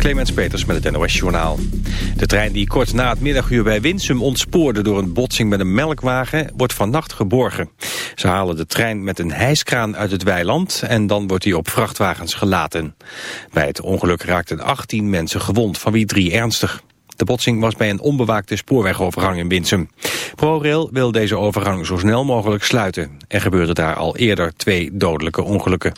Clemens Peters met het NOS Journaal. De trein die kort na het middaguur bij Winsum ontspoorde door een botsing met een melkwagen wordt vannacht geborgen. Ze halen de trein met een hijskraan uit het weiland en dan wordt hij op vrachtwagens gelaten. Bij het ongeluk raakten 18 mensen gewond, van wie drie ernstig. De botsing was bij een onbewaakte spoorwegovergang in Winsum. ProRail wil deze overgang zo snel mogelijk sluiten. Er gebeurde daar al eerder twee dodelijke ongelukken.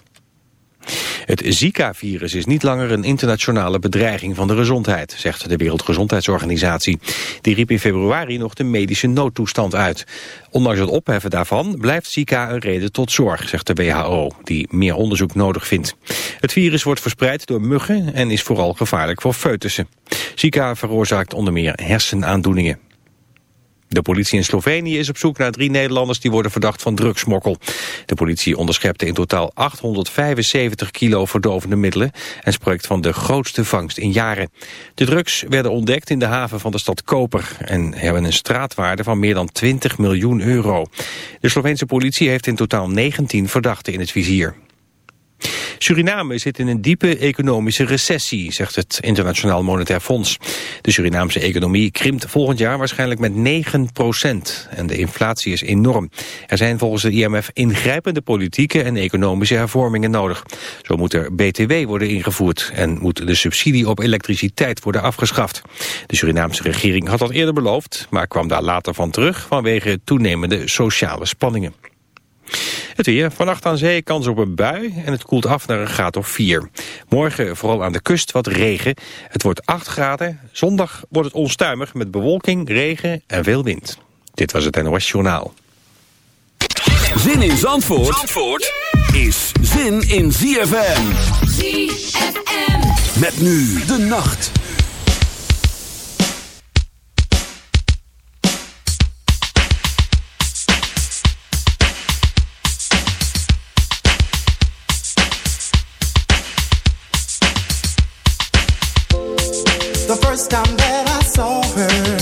Het Zika-virus is niet langer een internationale bedreiging van de gezondheid, zegt de Wereldgezondheidsorganisatie. Die riep in februari nog de medische noodtoestand uit. Ondanks het opheffen daarvan blijft Zika een reden tot zorg, zegt de WHO, die meer onderzoek nodig vindt. Het virus wordt verspreid door muggen en is vooral gevaarlijk voor foetussen. Zika veroorzaakt onder meer hersenaandoeningen. De politie in Slovenië is op zoek naar drie Nederlanders die worden verdacht van drugsmokkel. De politie onderschepte in totaal 875 kilo verdovende middelen en spreekt van de grootste vangst in jaren. De drugs werden ontdekt in de haven van de stad Koper en hebben een straatwaarde van meer dan 20 miljoen euro. De Sloveense politie heeft in totaal 19 verdachten in het vizier. Suriname zit in een diepe economische recessie, zegt het Internationaal Monetair Fonds. De Surinaamse economie krimpt volgend jaar waarschijnlijk met 9 procent. En de inflatie is enorm. Er zijn volgens het IMF ingrijpende politieke en economische hervormingen nodig. Zo moet er BTW worden ingevoerd en moet de subsidie op elektriciteit worden afgeschaft. De Surinaamse regering had dat eerder beloofd, maar kwam daar later van terug vanwege toenemende sociale spanningen. Het weer, vannacht aan zee kans op een bui en het koelt af naar een graad of 4. Morgen vooral aan de kust wat regen. Het wordt 8 graden. Zondag wordt het onstuimig met bewolking, regen en veel wind. Dit was het NOS Journaal. Zin in Zandvoort, Zandvoort is zin in ZFM. ZFM. Met nu de nacht. First time that I saw her,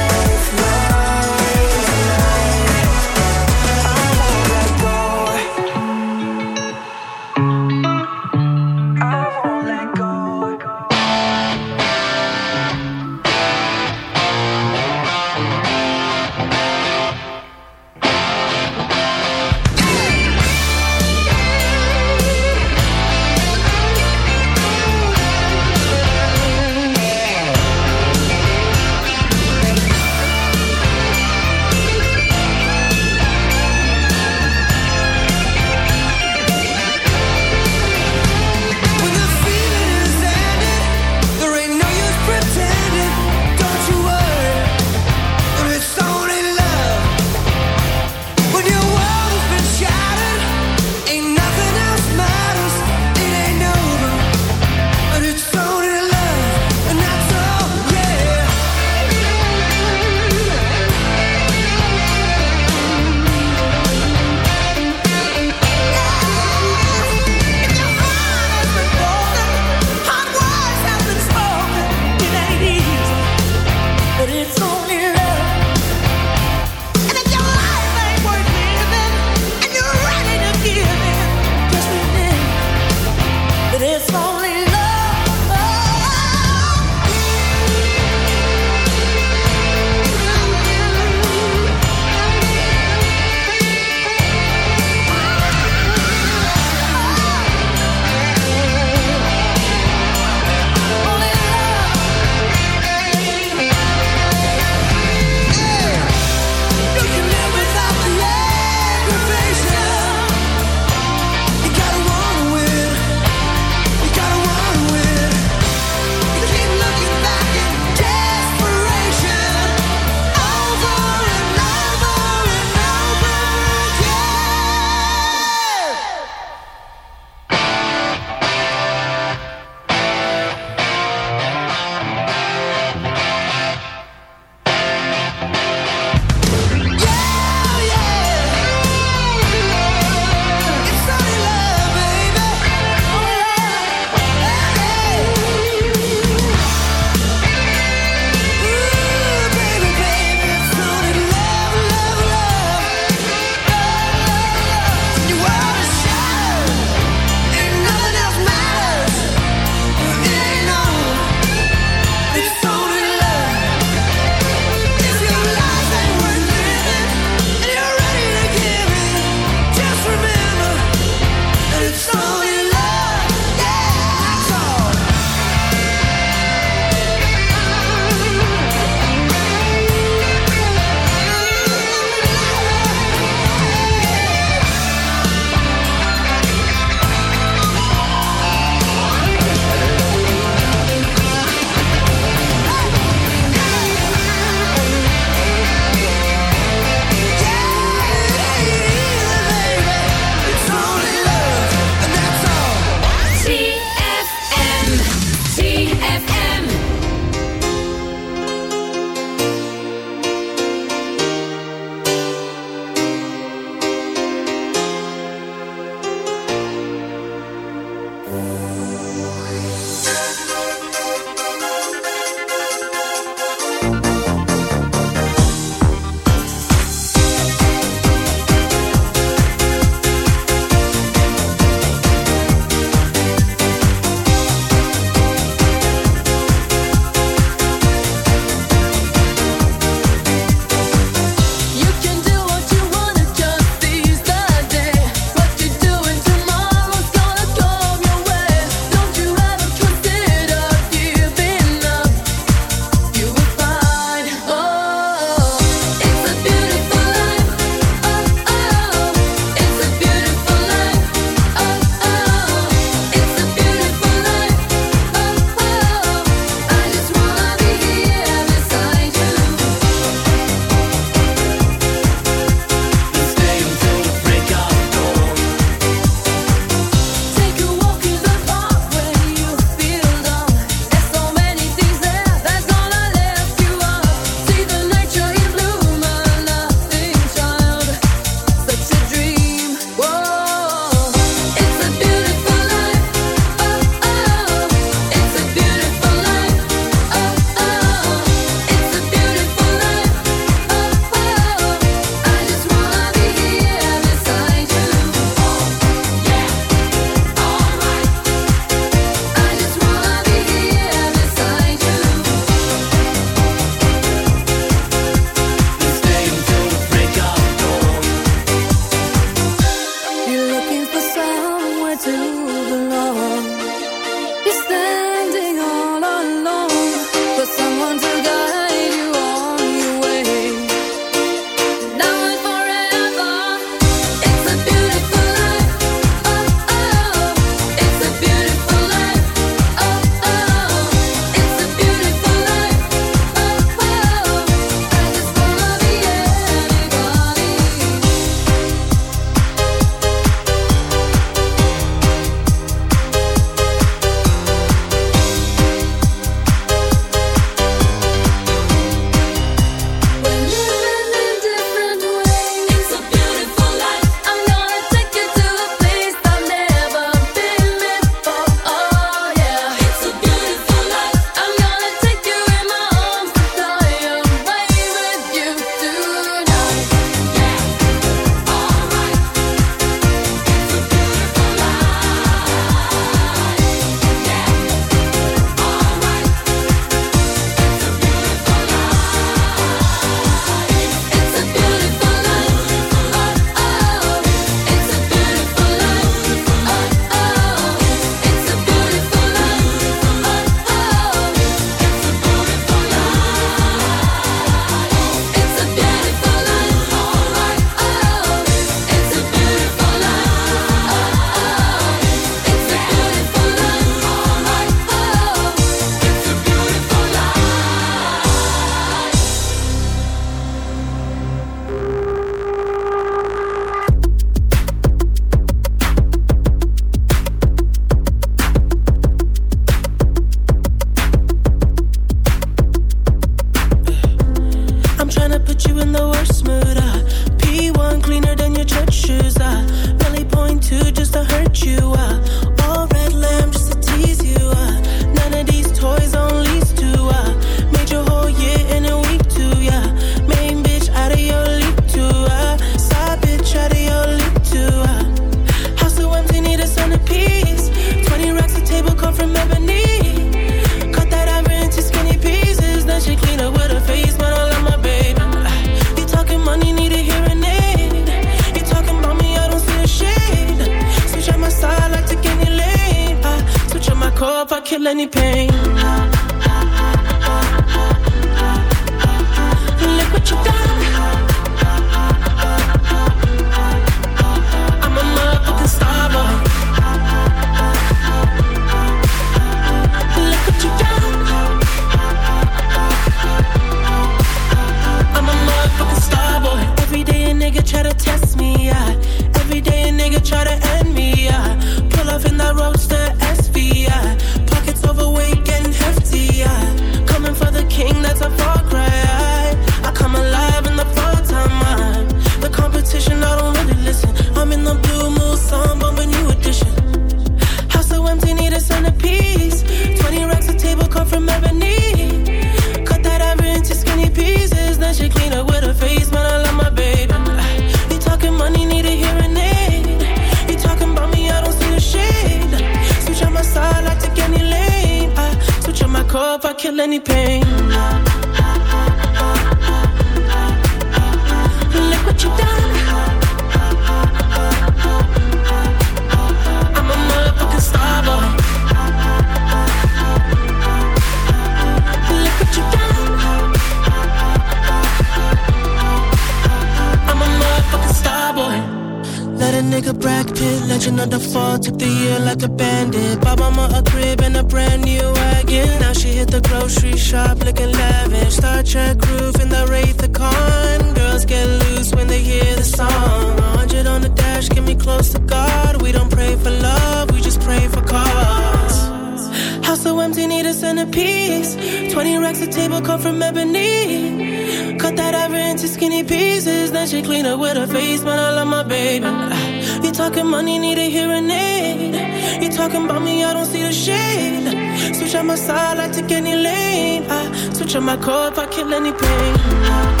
switch on my core if I kill any pain.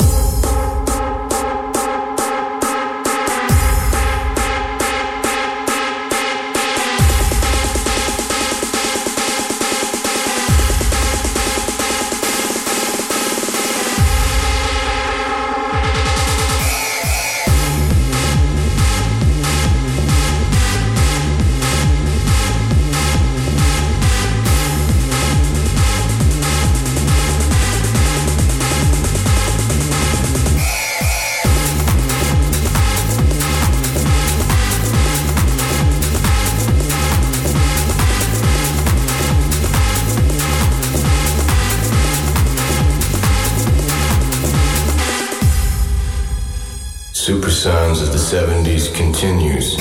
70s continues.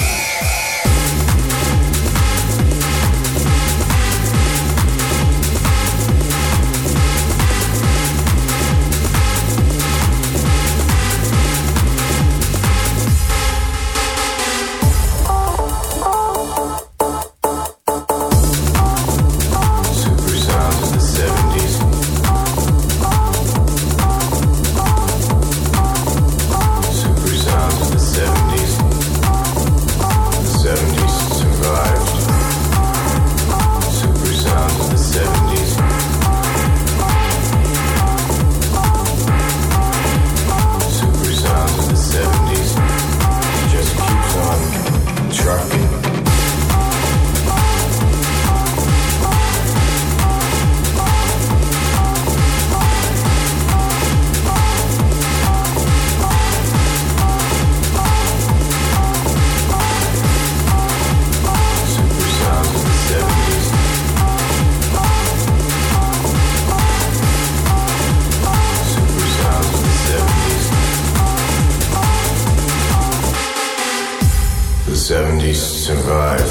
70s survived.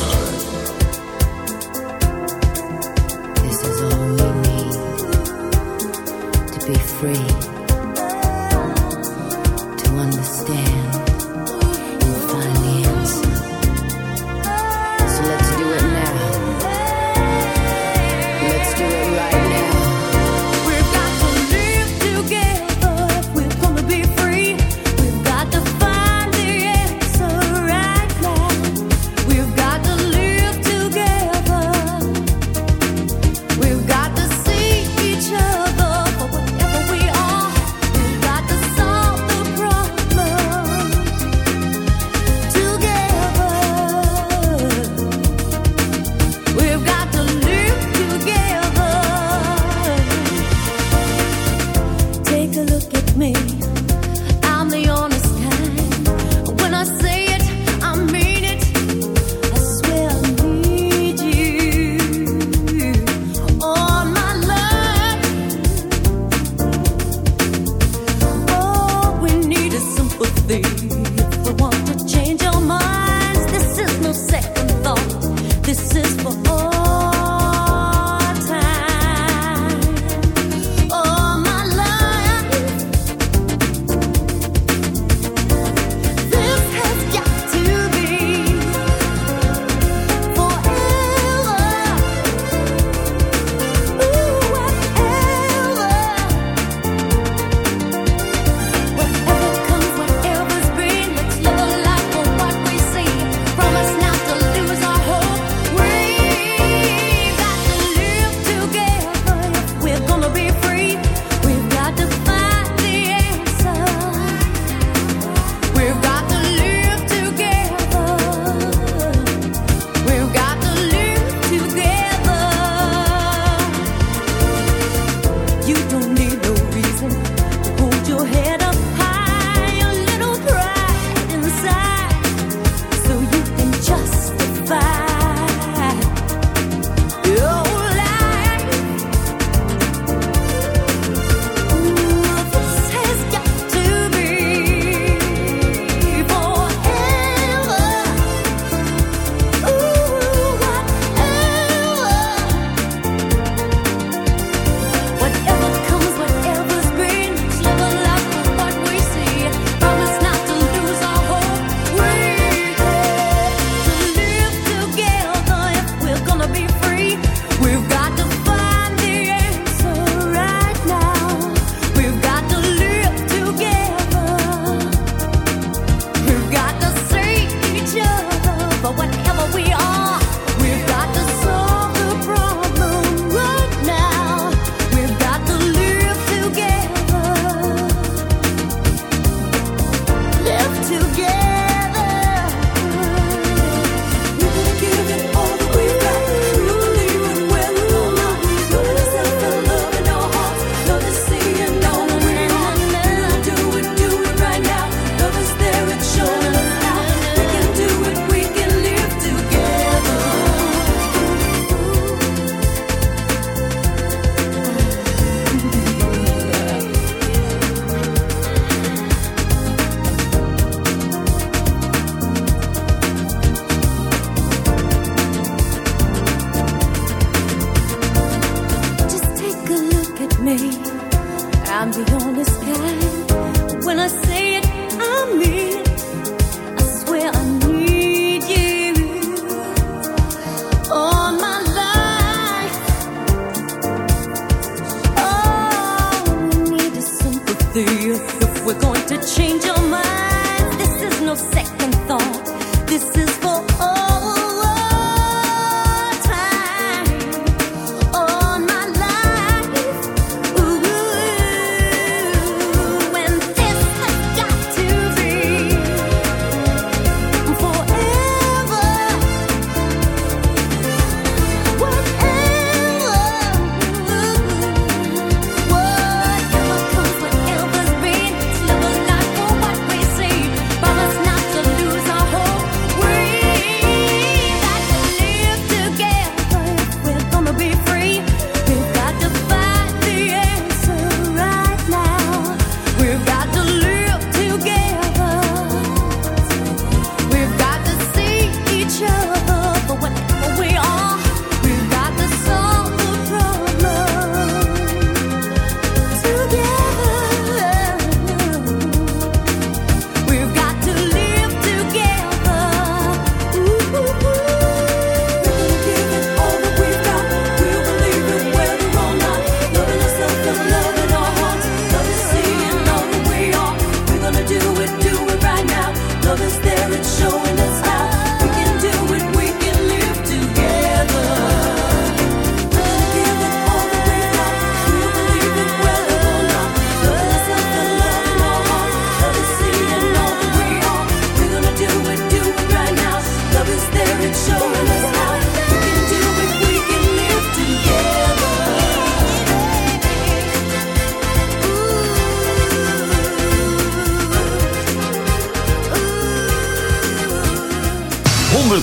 This is all we need to be free.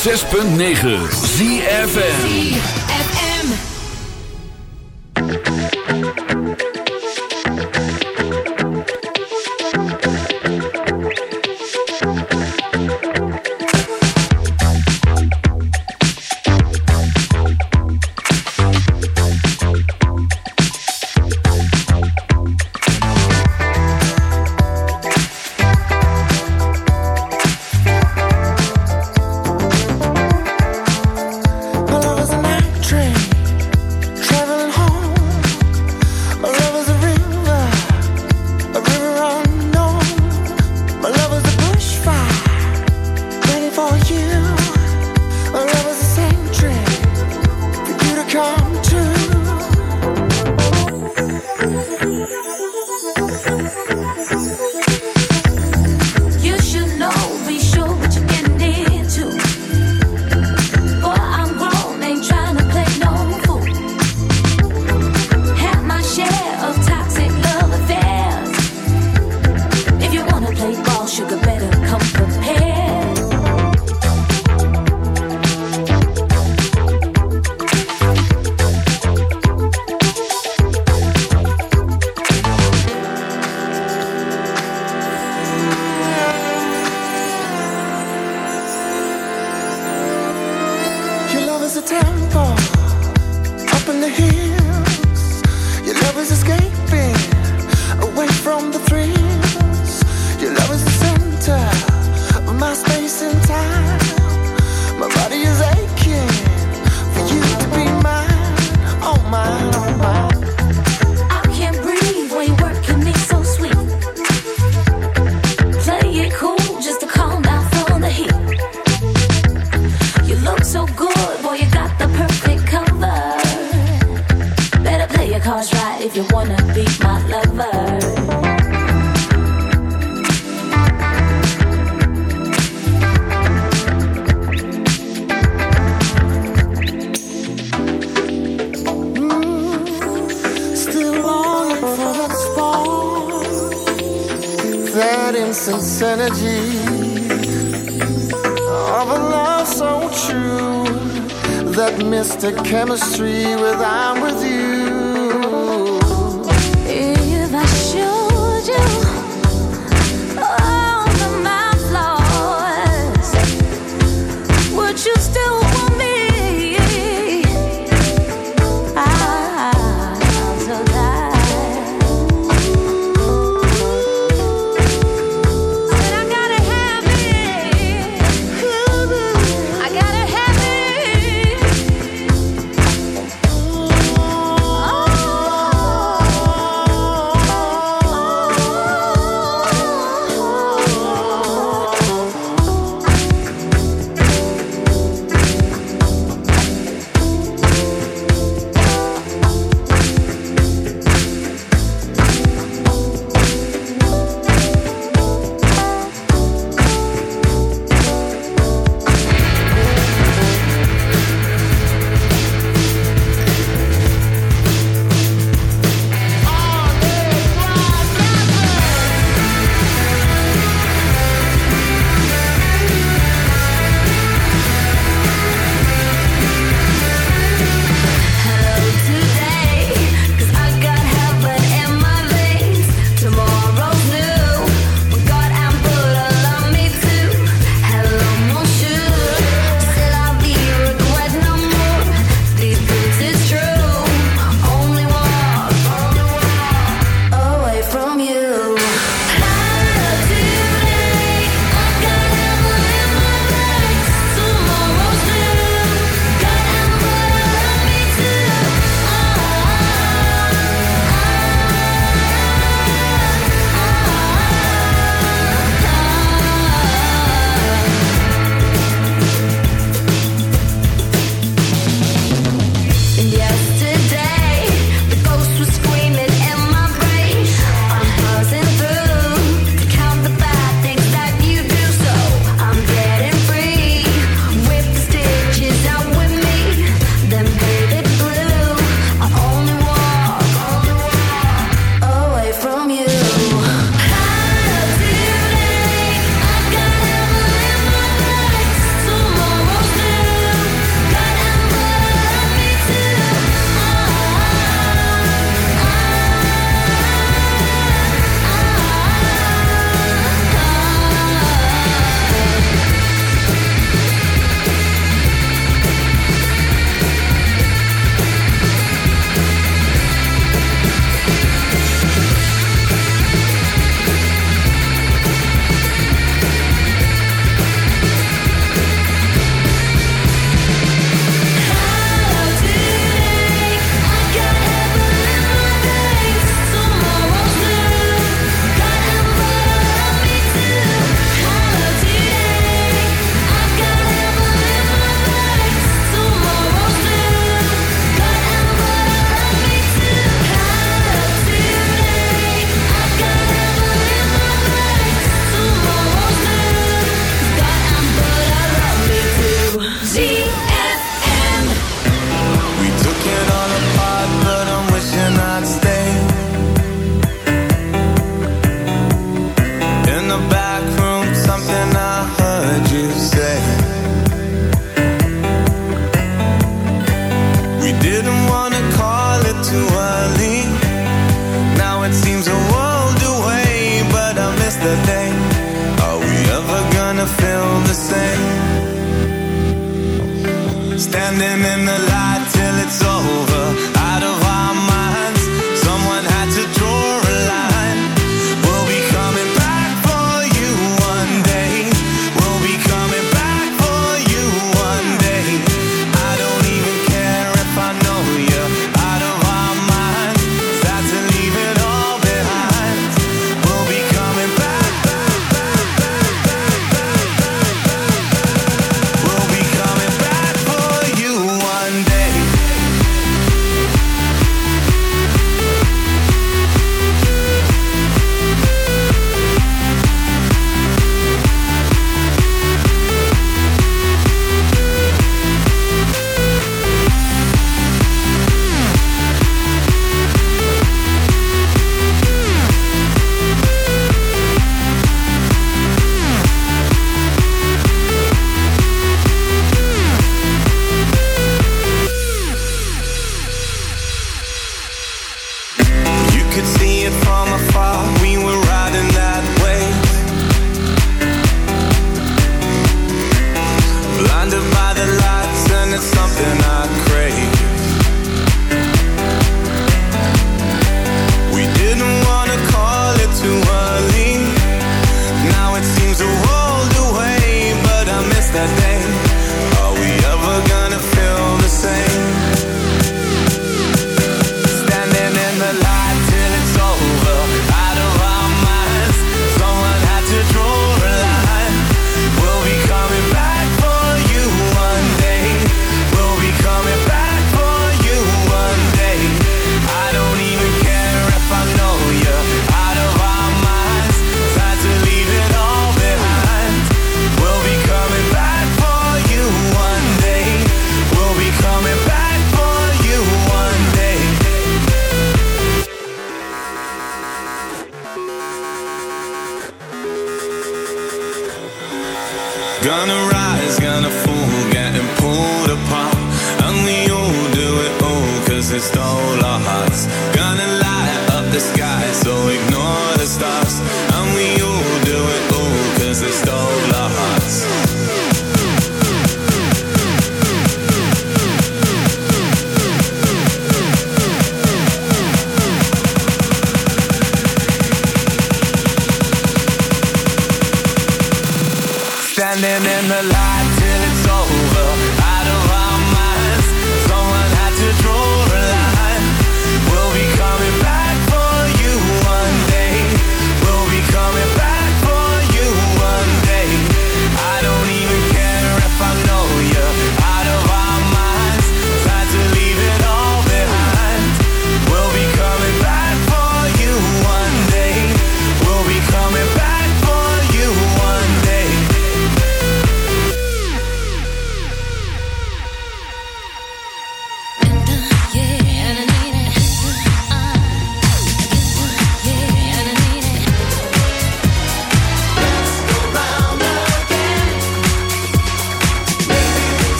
106.9 ZFM. tell chemistry without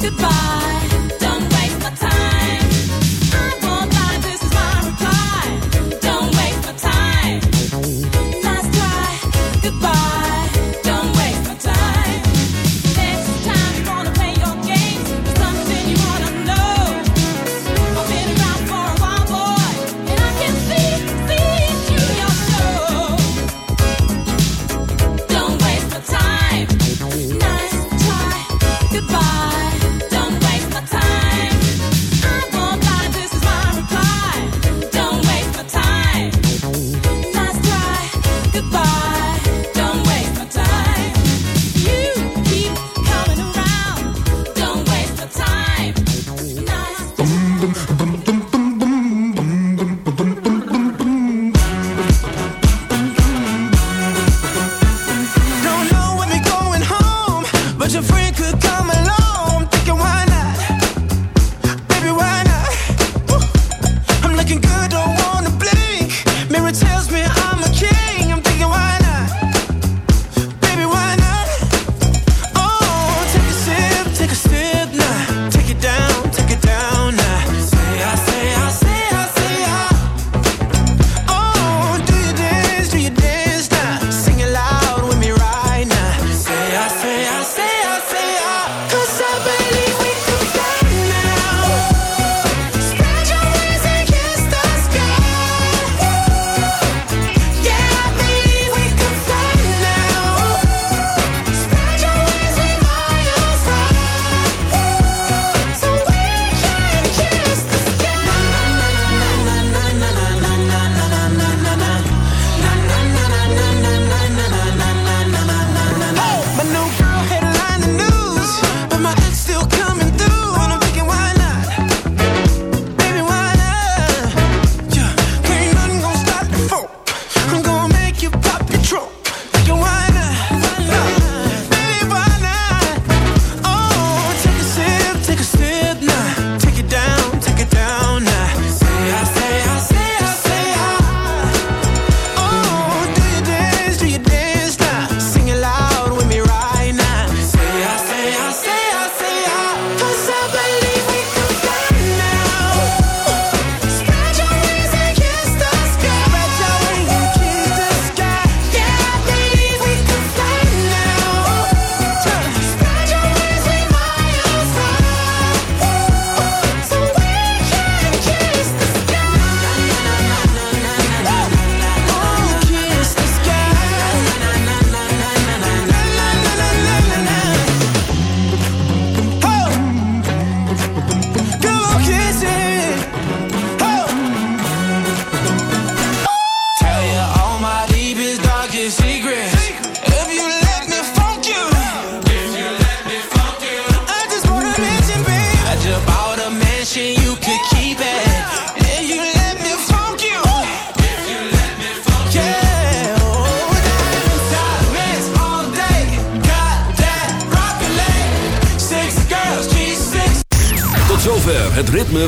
goodbye.